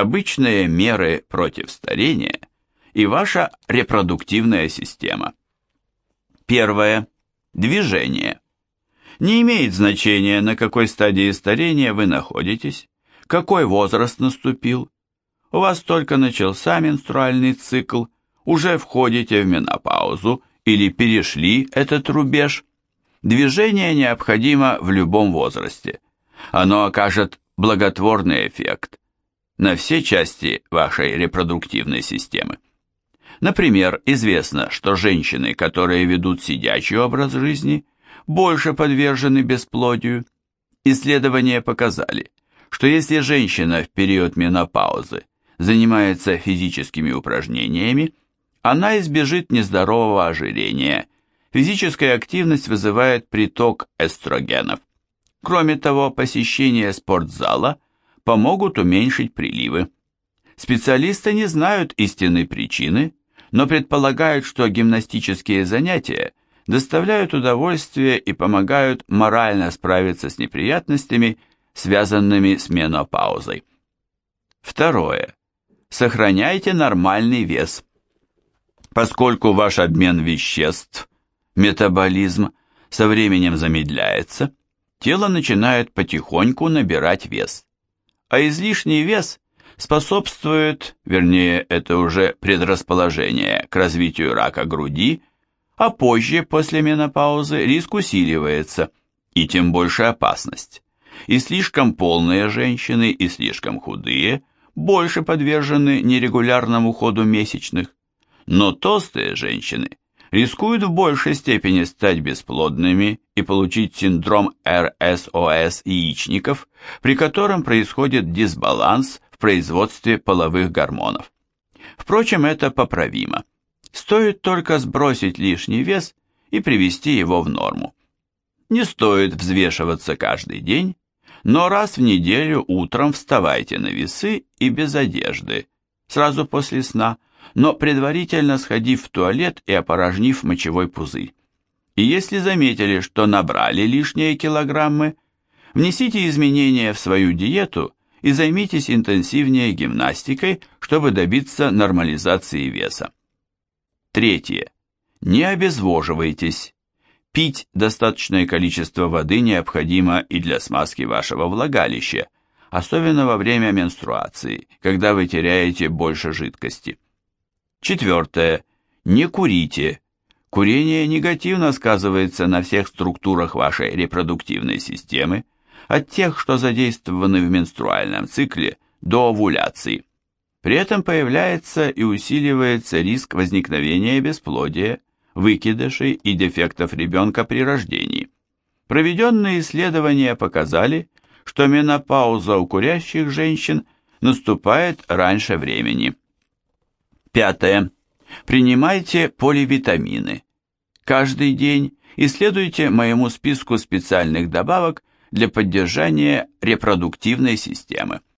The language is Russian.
обычные меры против старения и ваша репродуктивная система. Первое. Движение. Не имеет значения, на какой стадии старения вы находитесь, какой возраст наступил. У вас только начался менструальный цикл, уже входите в менопаузу или перешли этот рубеж. Движение необходимо в любом возрасте. Оно окажет благотворный эффект на все части вашей репродуктивной системы. Например, известно, что женщины, которые ведут сидячий образ жизни, больше подвержены бесплодию. Исследования показали, что если женщина в период менопаузы занимается физическими упражнениями, она избежит нездорового ожирения. Физическая активность вызывает приток эстрогенов. Кроме того, посещение спортзала помогут уменьшить приливы. Специалисты не знают истинной причины, но предполагают, что гимнастические занятия доставляют удовольствие и помогают морально справиться с неприятностями, связанными с менопаузой. Второе. Сохраняйте нормальный вес. Поскольку ваш обмен веществ, метаболизм, со временем замедляется, тело начинает потихоньку набирать вес. А излишний вес способствует, вернее, это уже предрасположение к развитию рака груди, а позже, после менопаузы, риск усиливается, и тем больше опасность. И слишком полные женщины, и слишком худые больше подвержены нерегулярному ходу месячных, но толстые женщины рискуют в большей степени стать бесплодными и получить синдром РСОС яичников, при котором происходит дисбаланс в производстве половых гормонов. Впрочем, это поправимо. Стоит только сбросить лишний вес и привести его в норму. Не стоит взвешиваться каждый день, но раз в неделю утром вставайте на весы и без одежды, сразу после сна, но предварительно сходив в туалет и опорожнив мочевой пузырь. И если заметили, что набрали лишние килограммы, внесите изменения в свою диету и займитесь интенсивнее гимнастикой, чтобы добиться нормализации веса. Третье. Не обезвоживайтесь. Пить достаточное количество воды необходимо и для смазки вашего влагалища, особенно во время менструации, когда вы теряете больше жидкости. Четвертое. Не курите. Курение негативно сказывается на всех структурах вашей репродуктивной системы, от тех, что задействованы в менструальном цикле, до овуляции. При этом появляется и усиливается риск возникновения бесплодия, выкидышей и дефектов ребенка при рождении. Проведенные исследования показали, что менопауза у курящих женщин наступает раньше времени. Пятое. Принимайте поливитамины. Каждый день исследуйте моему списку специальных добавок для поддержания репродуктивной системы.